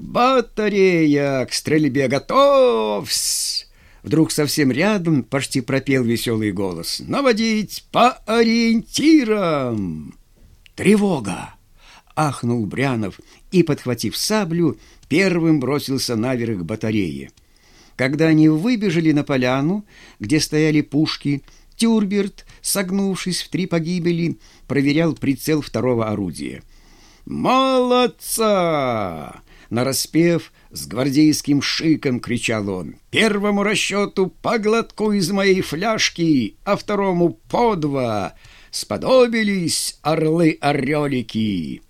«Батарея к стрельбе готовсь!» Вдруг совсем рядом почти пропел веселый голос. «Наводить по ориентирам!» «Тревога!» — ахнул Брянов и, подхватив саблю, первым бросился наверх батареи. Когда они выбежали на поляну, где стояли пушки, Тюрберт, согнувшись в три погибели, проверял прицел второго орудия. «Молодца!» Нараспев, с гвардейским шиком кричал он. «Первому расчету по глотку из моей фляжки, а второму по два. Сподобились орлы-орелики!»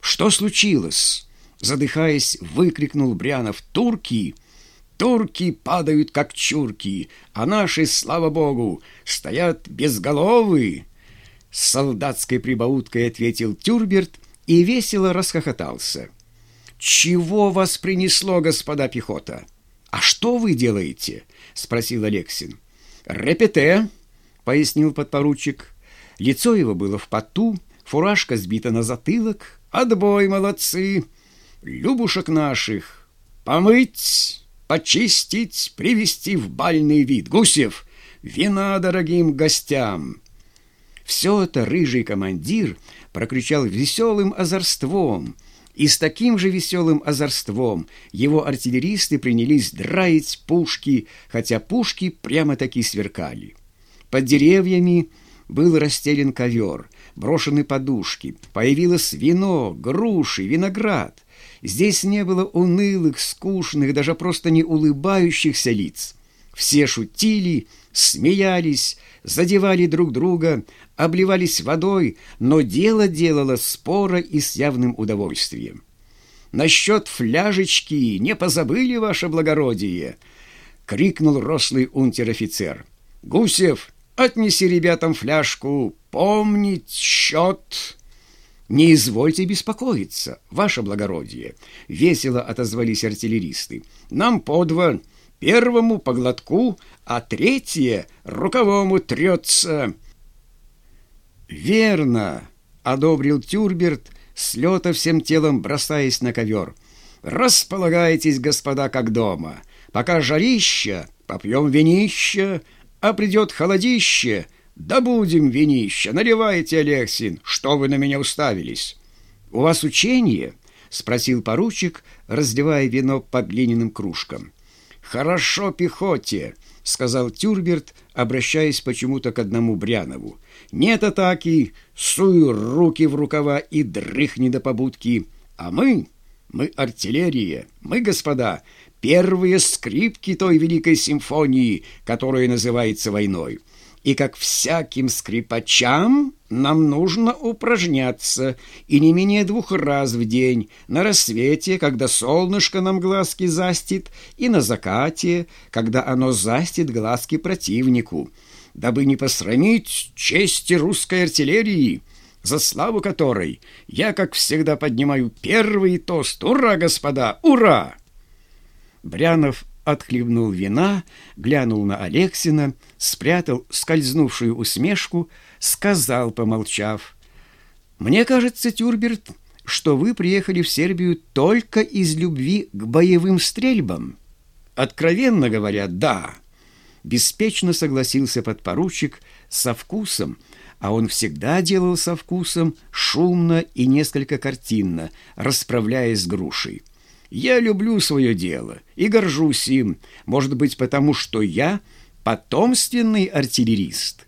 «Что случилось?» Задыхаясь, выкрикнул Брянов. «Турки!» Турки падают, как чурки, а наши, слава богу, стоят безголовы!» С солдатской прибауткой ответил Тюрберт и весело расхохотался. «Чего вас принесло, господа пехота?» «А что вы делаете?» — спросил Алексин. «Репете», — пояснил подпоручик. Лицо его было в поту, фуражка сбита на затылок. «Отбой, молодцы! Любушек наших! Помыть, почистить, привести в бальный вид! Гусев, вина дорогим гостям!» Все это рыжий командир прокричал веселым озорством — и с таким же веселым озорством его артиллеристы принялись драить пушки, хотя пушки прямо-таки сверкали. Под деревьями был расстелен ковер, брошены подушки, появилось вино, груши, виноград. Здесь не было унылых, скучных, даже просто не улыбающихся лиц. Все шутили, смеялись, задевали друг друга, обливались водой, но дело делало споро и с явным удовольствием. «Насчет фляжечки не позабыли, ваше благородие!» — крикнул рослый унтер-офицер. «Гусев, отнеси ребятам фляжку, помнить счет!» «Не извольте беспокоиться, ваше благородие!» — весело отозвались артиллеристы. «Нам по два, первому по глотку, а третье рукавому трется!» «Верно!» — одобрил Тюрберт, с всем телом бросаясь на ковер. «Располагайтесь, господа, как дома. Пока жарища, попьем винища, а придет холодище, добудем винища. Наливайте, Алексин, что вы на меня уставились?» «У вас учение?» — спросил поручик, раздевая вино по глиняным кружкам. «Хорошо пехоте!» — сказал Тюрберт, обращаясь почему-то к одному Брянову. Нет атаки, суй руки в рукава и дрыхни до побудки. А мы, мы артиллерия, мы, господа, первые скрипки той великой симфонии, которая называется войной. И как всяким скрипачам нам нужно упражняться, и не менее двух раз в день, на рассвете, когда солнышко нам глазки застит, и на закате, когда оно застит глазки противнику дабы не посрамить чести русской артиллерии, за славу которой я, как всегда, поднимаю первый тост. Ура, господа, ура!» Брянов отхлебнул вина, глянул на Алексина, спрятал скользнувшую усмешку, сказал, помолчав, «Мне кажется, Тюрберт, что вы приехали в Сербию только из любви к боевым стрельбам». «Откровенно говоря, да» беспечно согласился подпоручик со вкусом, а он всегда делал со вкусом, шумно и несколько картинно, расправляясь с грушей. «Я люблю свое дело и горжусь им, может быть, потому что я потомственный артиллерист».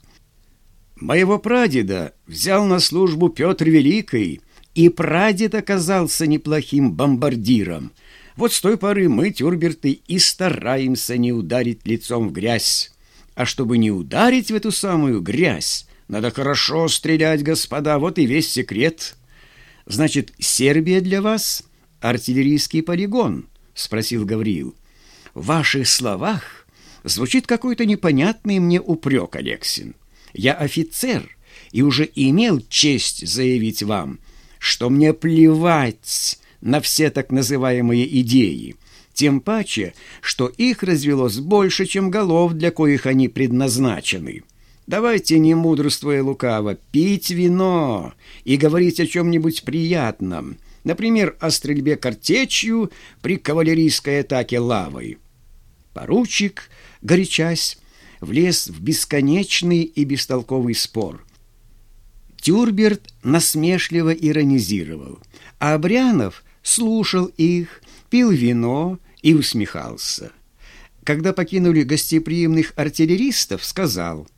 Моего прадеда взял на службу Петр Великий, и прадед оказался неплохим бомбардиром – вот с той поры мы, тюрберты, и стараемся не ударить лицом в грязь. А чтобы не ударить в эту самую грязь, надо хорошо стрелять, господа, вот и весь секрет. Значит, Сербия для вас — артиллерийский полигон? — спросил Гавриил. В ваших словах звучит какой-то непонятный мне упрек, Алексин. Я офицер и уже имел честь заявить вам, что мне плевать на все так называемые идеи, тем паче, что их развелось больше, чем голов, для коих они предназначены. Давайте, не мудрствуя лукаво, пить вино и говорить о чем-нибудь приятном, например, о стрельбе картечью при кавалерийской атаке лавой. Поручик, горячась, влез в бесконечный и бестолковый спор. Тюрберт насмешливо иронизировал, а Брянов слушал их, пил вино и усмехался. Когда покинули гостеприимных артиллеристов, сказал,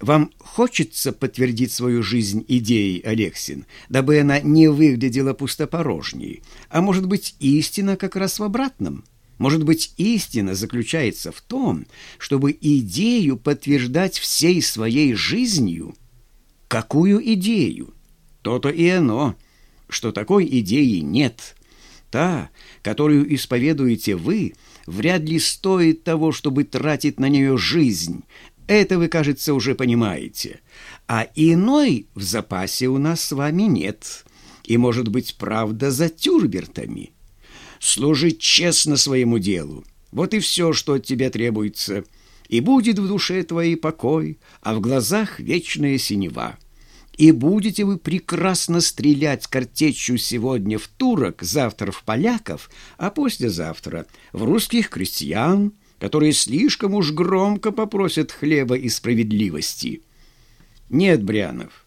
«Вам хочется подтвердить свою жизнь идеей, Алексин, дабы она не выглядела пустопорожней, а может быть, истина как раз в обратном?» Может быть, истина заключается в том, чтобы идею подтверждать всей своей жизнью? Какую идею? То-то и оно, что такой идеи нет. Та, которую исповедуете вы, вряд ли стоит того, чтобы тратить на нее жизнь. Это вы, кажется, уже понимаете. А иной в запасе у нас с вами нет. И, может быть, правда за тюрбертами» служить честно своему делу. Вот и все, что от тебя требуется. И будет в душе твоей покой, а в глазах вечная синева. И будете вы прекрасно стрелять картечью сегодня в турок, завтра в поляков, а послезавтра в русских крестьян, которые слишком уж громко попросят хлеба и справедливости. Нет, Брянов,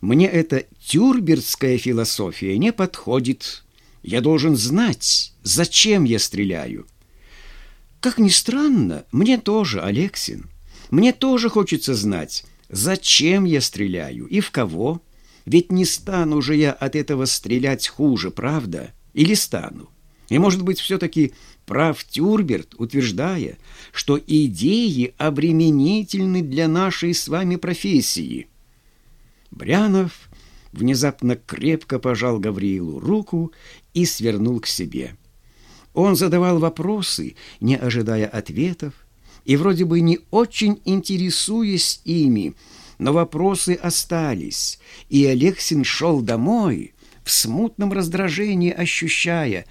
мне эта тюрбертская философия не подходит, я должен знать, зачем я стреляю. Как ни странно, мне тоже, Алексин. Мне тоже хочется знать, зачем я стреляю и в кого. Ведь не стану же я от этого стрелять хуже, правда? Или стану? И, может быть, все-таки прав Тюрберт, утверждая, что идеи обременительны для нашей с вами профессии. Брянов внезапно крепко пожал Гавриилу руку и свернул к себе. Он задавал вопросы, не ожидая ответов, и вроде бы не очень интересуясь ими, но вопросы остались, и Алексин шел домой в смутном раздражении, ощущая,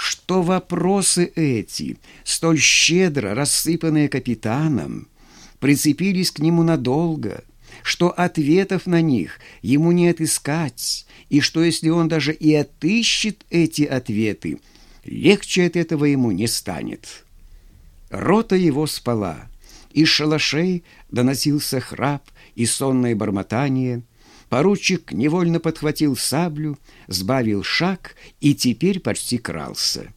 что вопросы эти, столь щедро рассыпанные капитаном, прицепились к нему надолго, что ответов на них ему не отыскать, и что если он даже и отыщет эти ответы, легче от этого ему не станет. Рота его спала, из шалашей доносился храп и сонное бормотание. Поручик невольно подхватил саблю, сбавил шаг и теперь почти крался.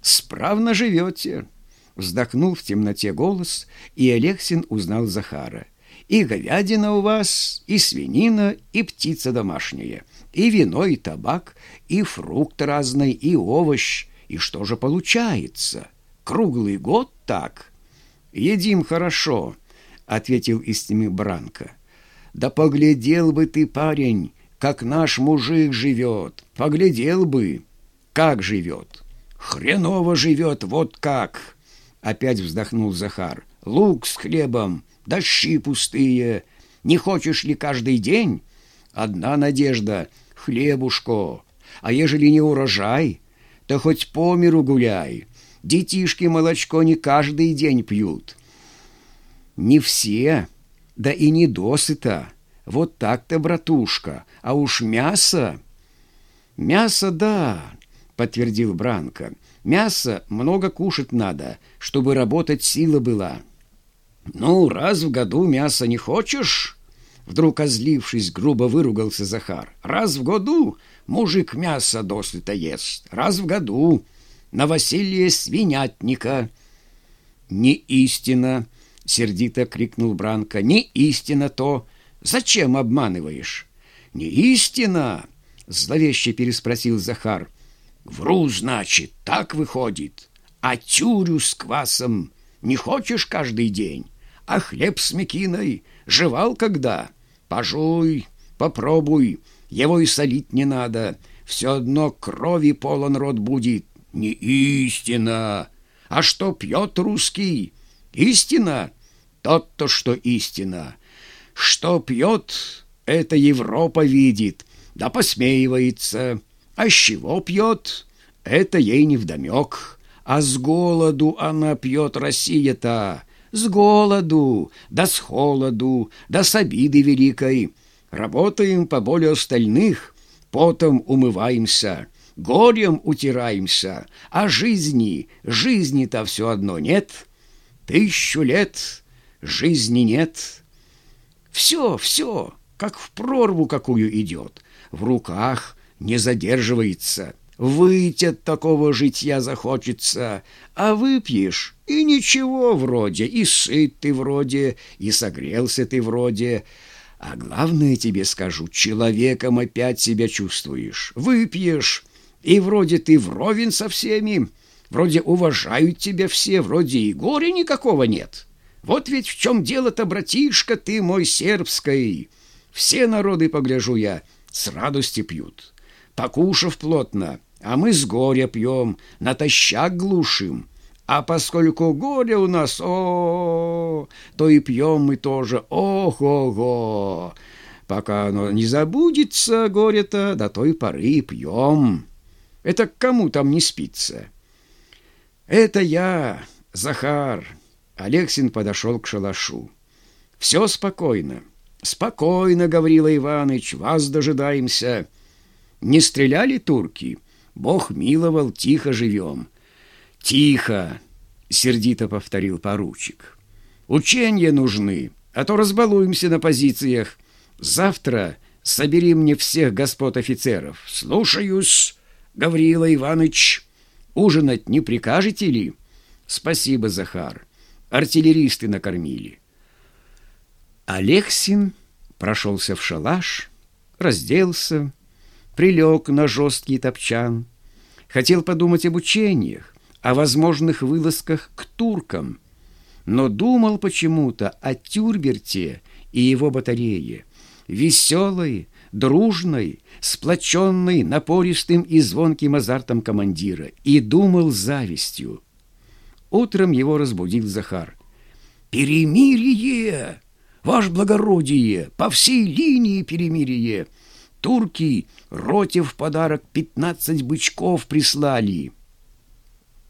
«Справно живете!» Вздохнул в темноте голос, и Алексин узнал Захара. «И говядина у вас, и свинина, и птица домашняя». И вино, и табак, и фрукт разный, и овощ. И что же получается? Круглый год так? Едим хорошо, — ответил из тьмы Бранко. Да поглядел бы ты, парень, как наш мужик живет. Поглядел бы, как живет. Хреново живет, вот как. Опять вздохнул Захар. Лук с хлебом, дощи пустые. Не хочешь ли каждый день? Одна надежда — хлебушко, а ежели не урожай, то хоть по миру гуляй. Детишки молочко не каждый день пьют. Не все, да и не досыта. Вот так-то, братушка, а уж мясо... Мясо, да, подтвердил Бранко. Мясо много кушать надо, чтобы работать сила была. Ну, раз в году мясо не хочешь, Вдруг, озлившись, грубо выругался Захар. «Раз в году мужик мясо досыта ест, раз в году на Василия свинятника». «Не истина!» — сердито крикнул Бранко. «Не истина то! Зачем обманываешь?» «Не истина!» — зловеще переспросил Захар. «Вру, значит, так выходит. А тюрю с квасом не хочешь каждый день? А хлеб с мекиной жевал когда?» Пожуй, попробуй, его и солить не надо. Все одно крови полон рот будет. Не истина. А что пьет русский? Истина? Тот-то, что истина. Что пьет, это Европа видит, да посмеивается. А с чего пьет, это ей не вдомек. А с голоду она пьет Россия-то, с голоду, да с холоду, да с обиды великой. Работаем поболее остальных, потом умываемся, горем утираемся, а жизни, жизни-то все одно нет. Тысячу лет жизни нет. Все, все, как в прорву какую идет, в руках не задерживается. Выйти от такого житья захочется, а выпьешь, и ничего вроде, и сыт ты вроде, и согрелся ты вроде, а главное тебе скажу, человеком опять себя чувствуешь. Выпьешь, и вроде ты вровень со всеми, вроде уважают тебя все, вроде и горя никакого нет. Вот ведь в чем дело-то, братишка, ты мой сербский. Все народы, погляжу я, с радости пьют. Покушав плотно, а мы с горя пьем, натощак глушим. А поскольку горе у нас, о, то и пьем мы тоже, ого-го. Пока оно не забудется, горе-то, до той поры пьем. Это кому там не спится? Это я, Захар. Алексин подошел к шалашу. Все спокойно. Спокойно, Гаврила Иванович, вас дожидаемся. Не стреляли турки? Бог миловал, тихо живем. «Тихо!» — сердито повторил поручик. «Учения нужны, а то разбалуемся на позициях. Завтра собери мне всех господ офицеров. Слушаюсь, Гаврила Иванович. Ужинать не прикажете ли?» «Спасибо, Захар. Артиллеристы накормили». Алексин прошелся в шалаш, разделся, прилег на жесткий топчан, хотел подумать об учениях, о возможных вылазках к туркам, но думал почему-то о Тюрберте и его батарее, веселой, дружной, сплоченной, напористым и звонким азартом командира, и думал завистью. Утром его разбудил Захар. «Перемирие! Ваше благородие! По всей линии перемирие! Турки роте в подарок пятнадцать бычков прислали!»